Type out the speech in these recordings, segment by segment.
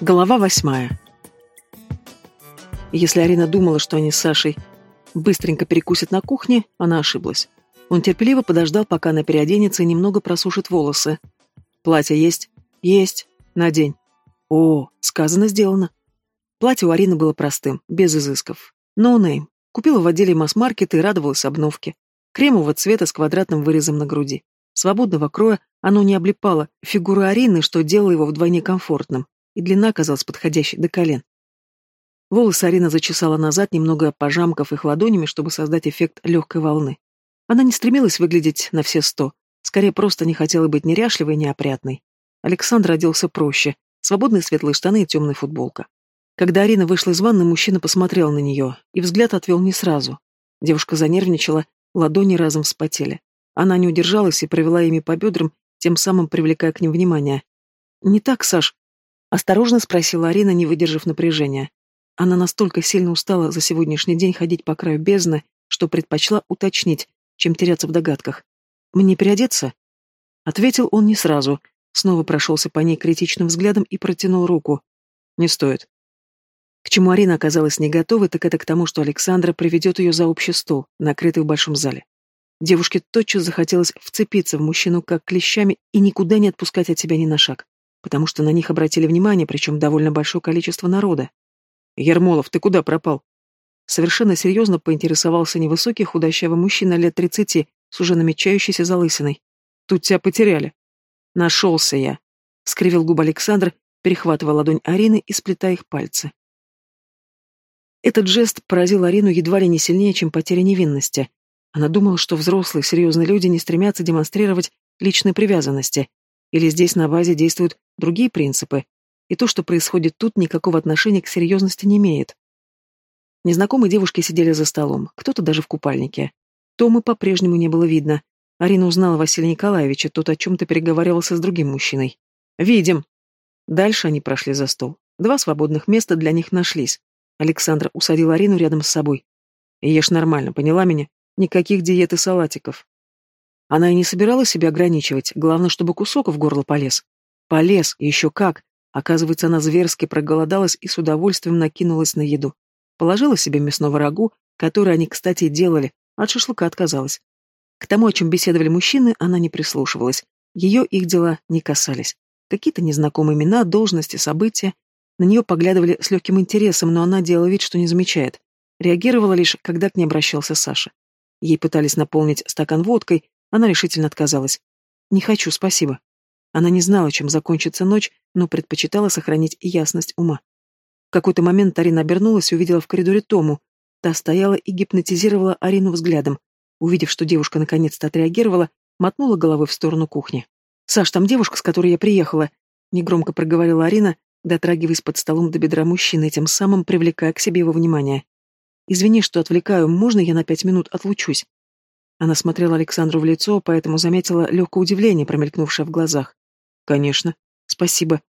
Глава восьмая. Если Арина думала, что они с Сашей быстренько перекусят на кухне, она ошиблась. Он терпеливо подождал, пока она переоденется и немного просушит волосы. «Платье есть?» «Есть. Надень». «О, сказано, сделано». Платье у Арины было простым, без изысков. No name. Купила в отделе масс-маркета и радовалась обновке. Кремового цвета с квадратным вырезом на груди. Свободного кроя оно не облипало фигуру Арины, что делало его вдвойне комфортным и длина оказалась подходящей до колен. Волосы Арина зачесала назад, немного пожамков их ладонями, чтобы создать эффект легкой волны. Она не стремилась выглядеть на все сто, скорее просто не хотела быть неряшливой и неопрятной. Александр оделся проще, свободные светлые штаны и темная футболка. Когда Арина вышла из ванны, мужчина посмотрел на нее, и взгляд отвел не сразу. Девушка занервничала, ладони разом вспотели. Она не удержалась и провела ими по бедрам, тем самым привлекая к ним внимание. «Не так, Саш», Осторожно спросила Арина, не выдержав напряжения. Она настолько сильно устала за сегодняшний день ходить по краю бездны, что предпочла уточнить, чем теряться в догадках. «Мне переодеться?» Ответил он не сразу, снова прошелся по ней критичным взглядом и протянул руку. «Не стоит». К чему Арина оказалась не готова, так это к тому, что Александра приведет ее за общий стол, накрытый в большом зале. Девушке тотчас захотелось вцепиться в мужчину как клещами и никуда не отпускать от себя ни на шаг потому что на них обратили внимание, причем довольно большое количество народа. «Ермолов, ты куда пропал?» Совершенно серьезно поинтересовался невысокий худощавый мужчина лет тридцати с уже намечающейся залысиной. «Тут тебя потеряли». «Нашелся я», — скривил губы Александр, перехватывая ладонь Арины и сплетая их пальцы. Этот жест поразил Арину едва ли не сильнее, чем потеря невинности. Она думала, что взрослые, серьезные люди не стремятся демонстрировать личные привязанности, или здесь на базе действуют другие принципы, и то, что происходит тут, никакого отношения к серьезности не имеет. Незнакомые девушки сидели за столом, кто-то даже в купальнике. Томы по-прежнему не было видно. Арина узнала Василия Николаевича, тот о чем-то переговаривался с другим мужчиной. «Видим!» Дальше они прошли за стол. Два свободных места для них нашлись. Александра усадил Арину рядом с собой. «Ешь нормально, поняла меня? Никаких диет и салатиков. Она и не собиралась себя ограничивать, главное, чтобы кусок в горло полез. Полез, еще как. Оказывается, она зверски проголодалась и с удовольствием накинулась на еду. Положила себе мясного рагу, который они, кстати, делали, от шашлыка отказалась. К тому, о чем беседовали мужчины, она не прислушивалась. Ее их дела не касались. Какие-то незнакомые имена, должности, события. На нее поглядывали с легким интересом, но она делала вид, что не замечает. Реагировала лишь, когда к ней обращался Саша. Ей пытались наполнить стакан водкой, она решительно отказалась. «Не хочу, спасибо». Она не знала, чем закончится ночь, но предпочитала сохранить ясность ума. В какой-то момент Арина обернулась и увидела в коридоре Тому. Та стояла и гипнотизировала Арину взглядом. Увидев, что девушка наконец-то отреагировала, мотнула головой в сторону кухни. «Саш, там девушка, с которой я приехала», — негромко проговорила Арина, дотрагиваясь под столом до бедра мужчины, тем самым привлекая к себе его внимание. «Извини, что отвлекаю, можно я на пять минут отлучусь?» Она смотрела Александру в лицо, поэтому заметила легкое удивление, промелькнувшее в глазах. «Конечно. Спасибо».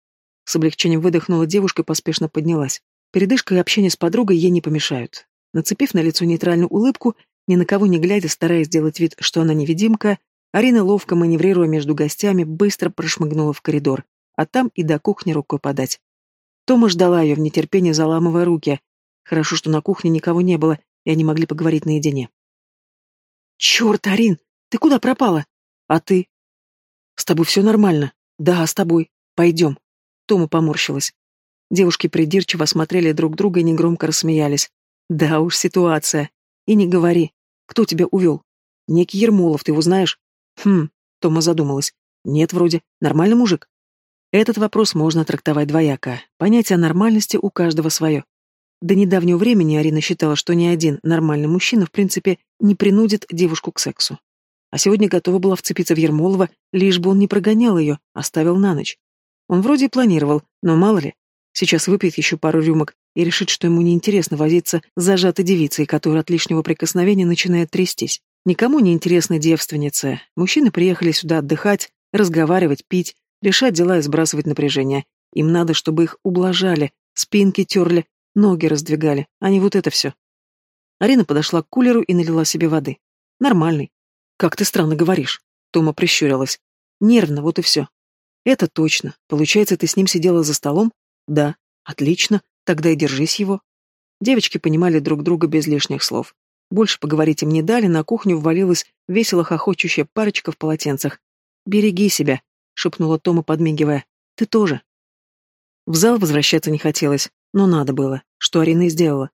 С облегчением выдохнула девушка и поспешно поднялась. Передышка и общение с подругой ей не помешают. Нацепив на лицо нейтральную улыбку, ни на кого не глядя, стараясь сделать вид, что она невидимка, Арина, ловко маневрируя между гостями, быстро прошмыгнула в коридор, а там и до кухни рукой подать. Тома ждала ее в нетерпении, заламывая руки. Хорошо, что на кухне никого не было, и они могли поговорить наедине. «Черт, Арин, ты куда пропала? А ты?» «С тобой все нормально?» «Да, с тобой. Пойдем». Тома поморщилась. Девушки придирчиво смотрели друг друга и негромко рассмеялись. «Да уж, ситуация. И не говори. Кто тебя увел?» «Некий Ермолов, ты его знаешь?» «Хм», — Тома задумалась. «Нет, вроде. Нормальный мужик?» Этот вопрос можно трактовать двояко. Понятие нормальности у каждого свое. До недавнего времени Арина считала, что ни один нормальный мужчина, в принципе, не принудит девушку к сексу. А сегодня готова была вцепиться в Ермолова, лишь бы он не прогонял ее, оставил на ночь. Он вроде и планировал, но мало ли. Сейчас выпьет еще пару рюмок и решит, что ему неинтересно возиться с зажатой девицей, которая от лишнего прикосновения начинает трястись. Никому не интересна девственница. Мужчины приехали сюда отдыхать, разговаривать, пить, решать дела и сбрасывать напряжение. Им надо, чтобы их ублажали, спинки терли, Ноги раздвигали, а не вот это все. Арина подошла к кулеру и налила себе воды. Нормальный. Как ты странно говоришь. Тома прищурилась. Нервно, вот и все. Это точно. Получается, ты с ним сидела за столом? Да. Отлично. Тогда и держись его. Девочки понимали друг друга без лишних слов. Больше поговорить им не дали, на кухню ввалилась весело хохочущая парочка в полотенцах. «Береги себя», — шепнула Тома, подмигивая. «Ты тоже». В зал возвращаться не хотелось, но надо было, что Арина и сделала.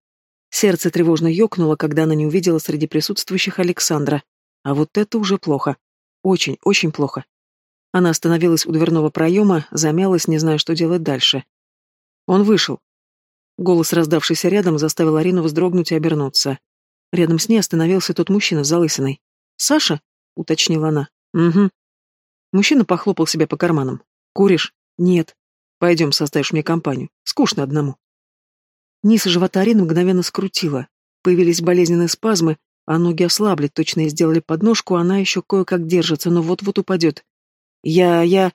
Сердце тревожно ёкнуло, когда она не увидела среди присутствующих Александра. А вот это уже плохо. Очень, очень плохо. Она остановилась у дверного проема, замялась, не зная, что делать дальше. Он вышел. Голос, раздавшийся рядом, заставил Арину вздрогнуть и обернуться. Рядом с ней остановился тот мужчина с залысиной. «Саша?» — уточнила она. «Угу». Мужчина похлопал себя по карманам. «Куришь?» «Нет». «Пойдем, составишь мне компанию. Скучно одному». Низ живота Арины мгновенно скрутило. Появились болезненные спазмы, а ноги ослабли, точно сделали подножку, она еще кое-как держится, но вот-вот упадет. «Я... я...»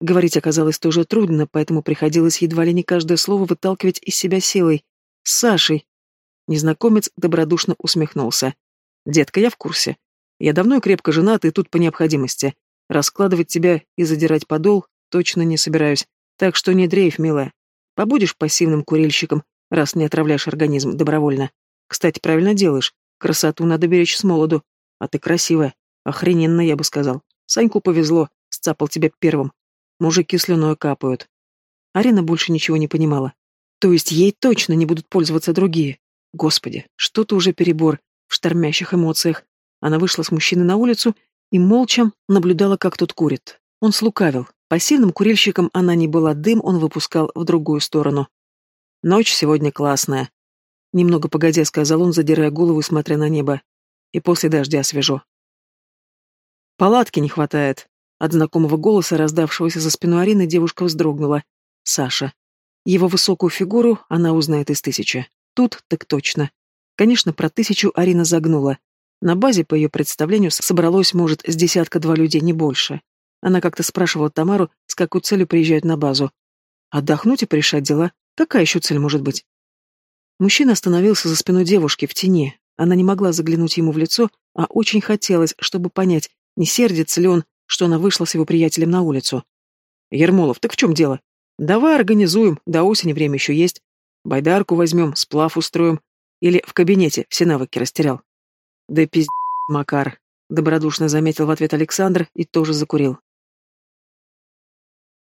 Говорить оказалось тоже трудно, поэтому приходилось едва ли не каждое слово выталкивать из себя силой. «С Сашей!» Незнакомец добродушно усмехнулся. «Детка, я в курсе. Я давно и крепко женат, и тут по необходимости. Раскладывать тебя и задирать подол точно не собираюсь. Так что не дрейф, милая. Побудешь пассивным курильщиком, раз не отравляешь организм добровольно. Кстати, правильно делаешь. Красоту надо беречь с молоду. А ты красивая. Охрененно, я бы сказал. Саньку повезло, сцапал тебя первым. Мужики слюной капают. Арина больше ничего не понимала. То есть ей точно не будут пользоваться другие. Господи, что-то уже перебор в штормящих эмоциях. Она вышла с мужчиной на улицу и молча наблюдала, как тот курит. Он слукавил. Пассивным курильщиком она не была, дым он выпускал в другую сторону. «Ночь сегодня классная», — немного погодя сказал он, задирая голову и смотря на небо. «И после дождя свежо». «Палатки не хватает», от знакомого голоса, раздавшегося за спиной Арины, девушка вздрогнула. Саша. Его высокую фигуру она узнает из тысячи. Тут так точно. Конечно, про тысячу Арина загнула. На базе, по ее представлению, собралось, может, с десятка-два людей, не больше. Она как-то спрашивала Тамару, с какой целью приезжают на базу. Отдохнуть и порешать дела. Какая еще цель может быть? Мужчина остановился за спиной девушки в тени. Она не могла заглянуть ему в лицо, а очень хотелось, чтобы понять, не сердится ли он, что она вышла с его приятелем на улицу. «Ермолов, так в чем дело? Давай организуем, до осени время еще есть. Байдарку возьмем, сплав устроим. Или в кабинете все навыки растерял». «Да пиздец, Макар», — добродушно заметил в ответ Александр и тоже закурил.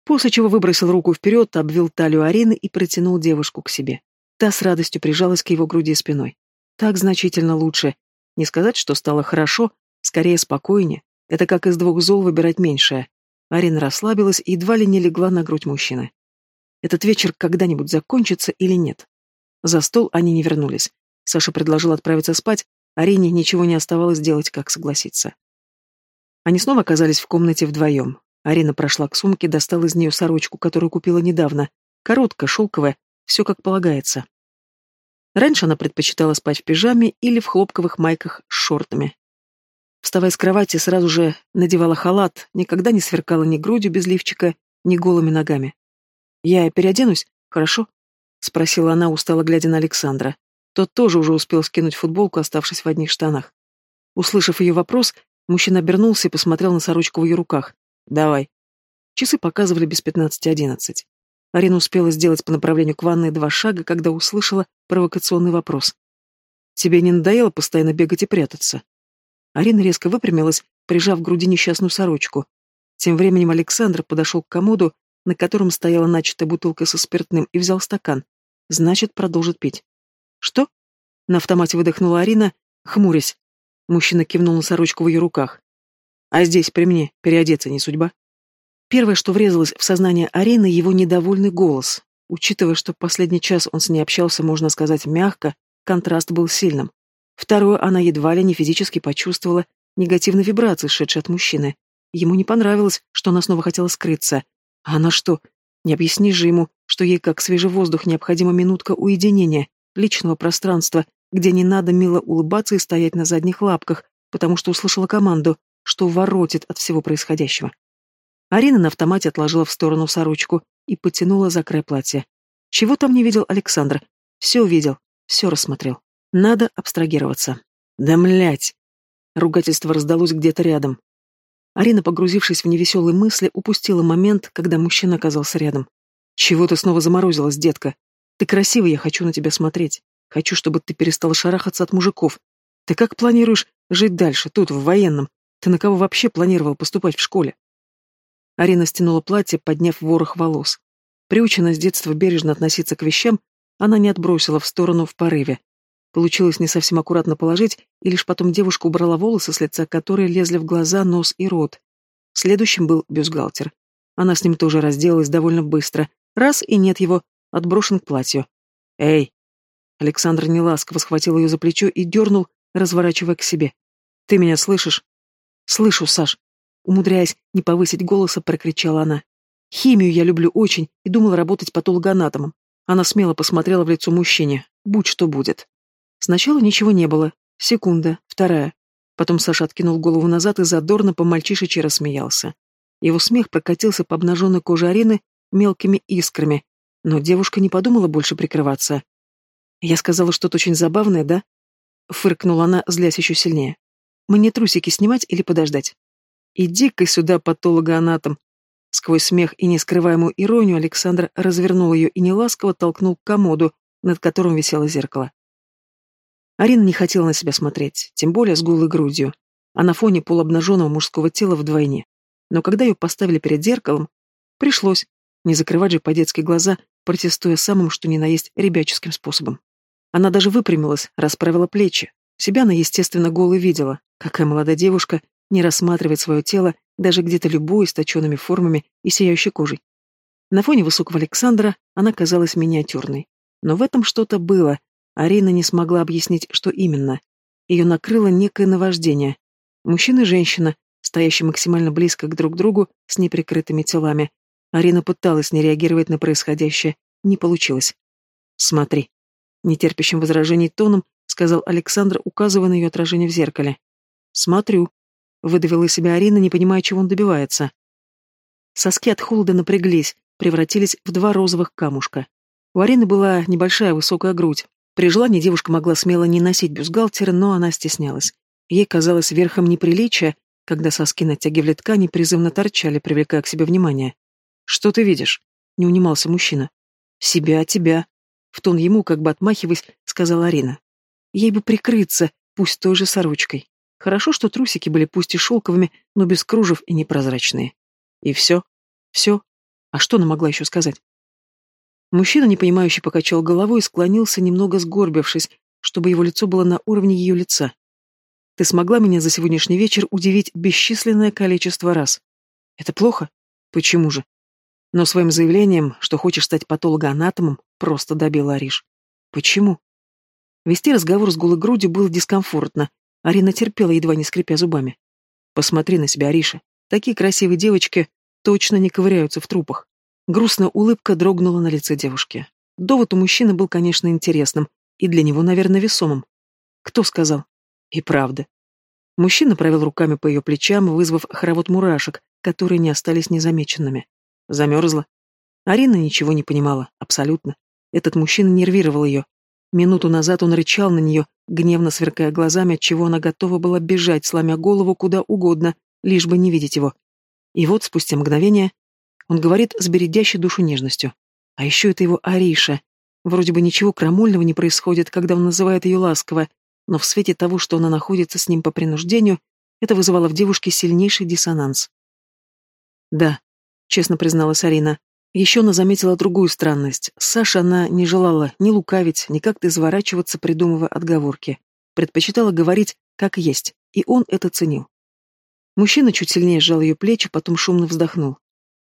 После чего выбросил руку вперед, обвил талию Арины и протянул девушку к себе. Та с радостью прижалась к его груди спиной. Так значительно лучше. Не сказать, что стало хорошо, скорее спокойнее, это как из двух зол выбирать меньшее. Арина расслабилась и едва ли не легла на грудь мужчины. Этот вечер когда-нибудь закончится или нет? За стол они не вернулись. Саша предложил отправиться спать, Арине ничего не оставалось делать, как согласиться. Они снова оказались в комнате вдвоем. Арина прошла к сумке, достала из нее сорочку, которую купила недавно. Короткая, шелковая, все как полагается. Раньше она предпочитала спать в пижаме или в хлопковых майках с шортами. Вставая с кровати, сразу же надевала халат, никогда не сверкала ни грудью без лифчика, ни голыми ногами. «Я переоденусь? Хорошо?» — спросила она, устало глядя на Александра. Тот тоже уже успел скинуть футболку, оставшись в одних штанах. Услышав ее вопрос, мужчина обернулся и посмотрел на сорочку в ее руках. «Давай». Часы показывали без пятнадцати одиннадцать. Арина успела сделать по направлению к ванной два шага, когда услышала провокационный вопрос. «Тебе не надоело постоянно бегать и прятаться?» Арина резко выпрямилась, прижав к груди несчастную сорочку. Тем временем Александр подошел к комоду, на котором стояла начатая бутылка со спиртным, и взял стакан. Значит, продолжит пить. «Что?» На автомате выдохнула Арина, хмурясь. Мужчина кивнул на сорочку в ее руках. «А здесь, при мне, переодеться не судьба?» Первое, что врезалось в сознание Арины, его недовольный голос. Учитывая, что последний час он с ней общался, можно сказать, мягко, контраст был сильным. Второе, она едва ли не физически почувствовала негативные вибрации, шедшие от мужчины. Ему не понравилось, что она снова хотела скрыться. А она что? Не объяснишь же ему, что ей, как свежий воздух, необходима минутка уединения, личного пространства, где не надо мило улыбаться и стоять на задних лапках, потому что услышала команду, что воротит от всего происходящего. Арина на автомате отложила в сторону сорочку и потянула за край платья. Чего там не видел Александр? Все увидел, все рассмотрел. Надо абстрагироваться. Да млять! Ругательство раздалось где-то рядом. Арина, погрузившись в невеселые мысли, упустила момент, когда мужчина оказался рядом. «Чего ты снова заморозилась, детка? Ты красивая, я хочу на тебя смотреть. Хочу, чтобы ты перестала шарахаться от мужиков. Ты как планируешь жить дальше, тут, в военном? Ты на кого вообще планировал поступать в школе?» Арина стянула платье, подняв ворох волос. Приучена с детства бережно относиться к вещам, она не отбросила в сторону в порыве. Получилось не совсем аккуратно положить, и лишь потом девушка убрала волосы с лица, которые лезли в глаза, нос и рот. Следующим был бюстгальтер. Она с ним тоже разделалась довольно быстро. Раз, и нет его, отброшен к платью. «Эй!» Александр неласково схватил ее за плечо и дернул, разворачивая к себе. «Ты меня слышишь?» «Слышу, Саш!» Умудряясь не повысить голоса, прокричала она. «Химию я люблю очень и думала работать патологоанатомом». Она смело посмотрела в лицо мужчине. «Будь что будет». Сначала ничего не было. Секунда, вторая. Потом Саша откинул голову назад и задорно по-мальчишечи рассмеялся. Его смех прокатился по обнаженной коже Арины мелкими искрами, но девушка не подумала больше прикрываться. «Я сказала что-то очень забавное, да?» Фыркнула она, злясь еще сильнее. «Мне трусики снимать или подождать?» «Иди-ка сюда, патологоанатом!» Сквозь смех и нескрываемую иронию Александр развернул ее и неласково толкнул к комоду, над которым висело зеркало. Арина не хотела на себя смотреть, тем более с голой грудью, а на фоне полуобнаженного мужского тела вдвойне. Но когда ее поставили перед зеркалом, пришлось не закрывать же по-детски глаза, протестуя самым что ни на есть ребяческим способом. Она даже выпрямилась, расправила плечи. Себя она, естественно, голой видела. Какая молодая девушка не рассматривает свое тело, даже где-то любой с формами и сияющей кожей. На фоне высокого Александра она казалась миниатюрной. Но в этом что-то было. Арина не смогла объяснить, что именно. Ее накрыло некое наваждение. Мужчина и женщина, стоящие максимально близко к друг другу с неприкрытыми телами. Арина пыталась не реагировать на происходящее. Не получилось. «Смотри», нетерпящим возражений тоном сказал Александр, указывая на ее отражение в зеркале. «Смотрю», — выдавила из себя Арина, не понимая, чего он добивается. Соски от холода напряглись, превратились в два розовых камушка. У Арины была небольшая высокая грудь. При желании девушка могла смело не носить бюстгальтер, но она стеснялась. Ей казалось верхом неприличия, когда соски натягивали ткани, призывно торчали, привлекая к себе внимание. «Что ты видишь?» — не унимался мужчина. «Себя, тебя», в тон ему, как бы отмахиваясь, сказала Арина. Ей бы прикрыться, пусть той же сорочкой. Хорошо, что трусики были пусть и шелковыми, но без кружев и непрозрачные. И все? Все? А что она могла еще сказать? Мужчина, непонимающе покачал головой и склонился, немного сгорбившись, чтобы его лицо было на уровне ее лица. Ты смогла меня за сегодняшний вечер удивить бесчисленное количество раз. Это плохо? Почему же? Но своим заявлением, что хочешь стать патологоанатомом, просто добил Ариш. Почему? Вести разговор с голой грудью было дискомфортно. Арина терпела, едва не скрипя зубами. Посмотри на себя, Ариша. Такие красивые девочки точно не ковыряются в трупах. Грустная улыбка дрогнула на лице девушки. Довод у мужчины был, конечно, интересным, и для него, наверное, весомым. Кто сказал? И правда. Мужчина провел руками по ее плечам, вызвав хоровод мурашек, которые не остались незамеченными. Замерзла. Арина ничего не понимала, абсолютно. Этот мужчина нервировал ее. Минуту назад он рычал на нее, гневно сверкая глазами, отчего она готова была бежать, сломя голову куда угодно, лишь бы не видеть его. И вот, спустя мгновение, он говорит с бередящей душу нежностью. А еще это его Ариша. Вроде бы ничего крамольного не происходит, когда он называет ее ласково, но в свете того, что она находится с ним по принуждению, это вызывало в девушке сильнейший диссонанс. Да, честно призналась Арина. Еще она заметила другую странность. Саша она не желала ни лукавить, ни как-то изворачиваться, придумывая отговорки. Предпочитала говорить, как есть, и он это ценил. Мужчина чуть сильнее сжал ее плечи, потом шумно вздохнул.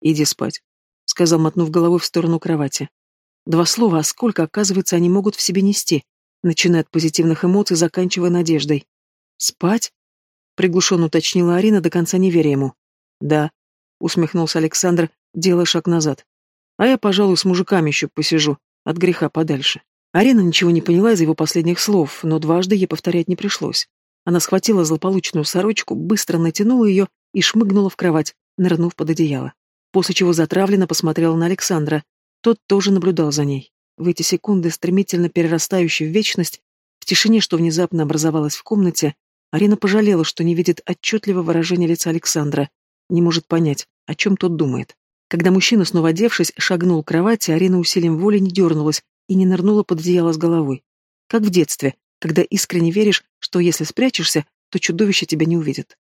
«Иди спать», — сказал, мотнув головой в сторону кровати. Два слова, а сколько, оказывается, они могут в себе нести, начиная от позитивных эмоций, заканчивая надеждой. «Спать?» — приглушенно уточнила Арина, до конца не веря ему. «Да», усмехнулся Александр, делая шаг назад. А я, пожалуй, с мужиками еще посижу, от греха подальше. Арина ничего не поняла из его последних слов, но дважды ей повторять не пришлось. Она схватила злополучную сорочку, быстро натянула ее и шмыгнула в кровать, нырнув под одеяло. После чего затравленно посмотрела на Александра. Тот тоже наблюдал за ней. В эти секунды, стремительно перерастающие в вечность, в тишине, что внезапно образовалась в комнате, Арина пожалела, что не видит отчетливо выражения лица Александра, не может понять, о чем тот думает. Когда мужчина, снова одевшись, шагнул к кровати, Арина усилием воли не дернулась и не нырнула под одеяло с головой. Как в детстве, когда искренне веришь, что если спрячешься, то чудовище тебя не увидит.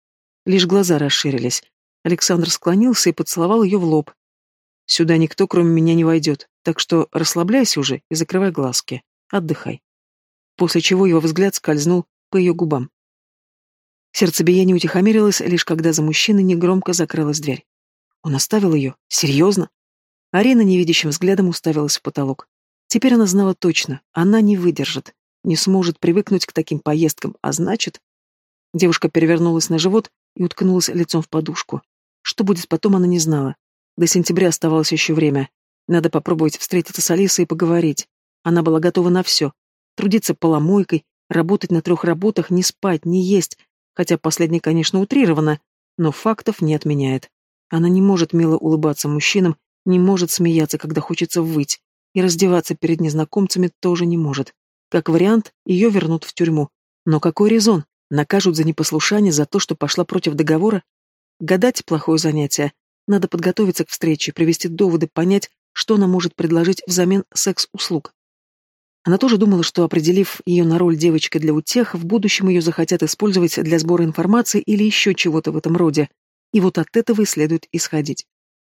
Лишь глаза расширились. Александр склонился и поцеловал ее в лоб. «Сюда никто, кроме меня, не войдет, так что расслабляйся уже и закрывай глазки. Отдыхай». После чего его взгляд скользнул по ее губам. Сердцебиение утихомирилось, лишь когда за мужчиной негромко закрылась дверь. Он оставил ее? Серьезно? Арина невидящим взглядом уставилась в потолок. Теперь она знала точно, она не выдержит, не сможет привыкнуть к таким поездкам, а значит... Девушка перевернулась на живот и уткнулась лицом в подушку. Что будет потом, она не знала. До сентября оставалось еще время. Надо попробовать встретиться с Алисой и поговорить. Она была готова на все. Трудиться поломойкой, работать на трех работах, не спать, не есть, хотя последнее, конечно, утрировано, но фактов не отменяет. Она не может мило улыбаться мужчинам, не может смеяться, когда хочется выть, и раздеваться перед незнакомцами тоже не может. Как вариант, ее вернут в тюрьму. Но какой резон? Накажут за непослушание, за то, что пошла против договора? Гадать – плохое занятие. Надо подготовиться к встрече, привести доводы, понять, что она может предложить взамен секс-услуг. Она тоже думала, что, определив ее на роль девочки для утех, в будущем ее захотят использовать для сбора информации или еще чего-то в этом роде. И вот от этого и следует исходить.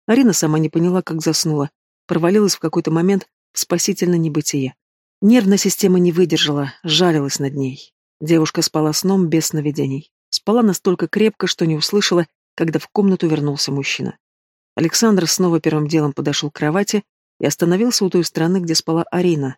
Арина сама не поняла, как заснула. Провалилась в какой-то момент в спасительное небытие. Нервная система не выдержала, жалилась над ней. Девушка спала сном без сновидений. Спала настолько крепко, что не услышала, когда в комнату вернулся мужчина. Александр снова первым делом подошел к кровати и остановился у той стороны, где спала Арина,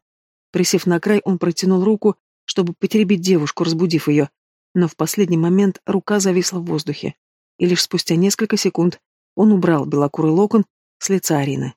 Присев на край, он протянул руку, чтобы потеребить девушку, разбудив ее, но в последний момент рука зависла в воздухе, и лишь спустя несколько секунд он убрал белокурый локон с лица Арины.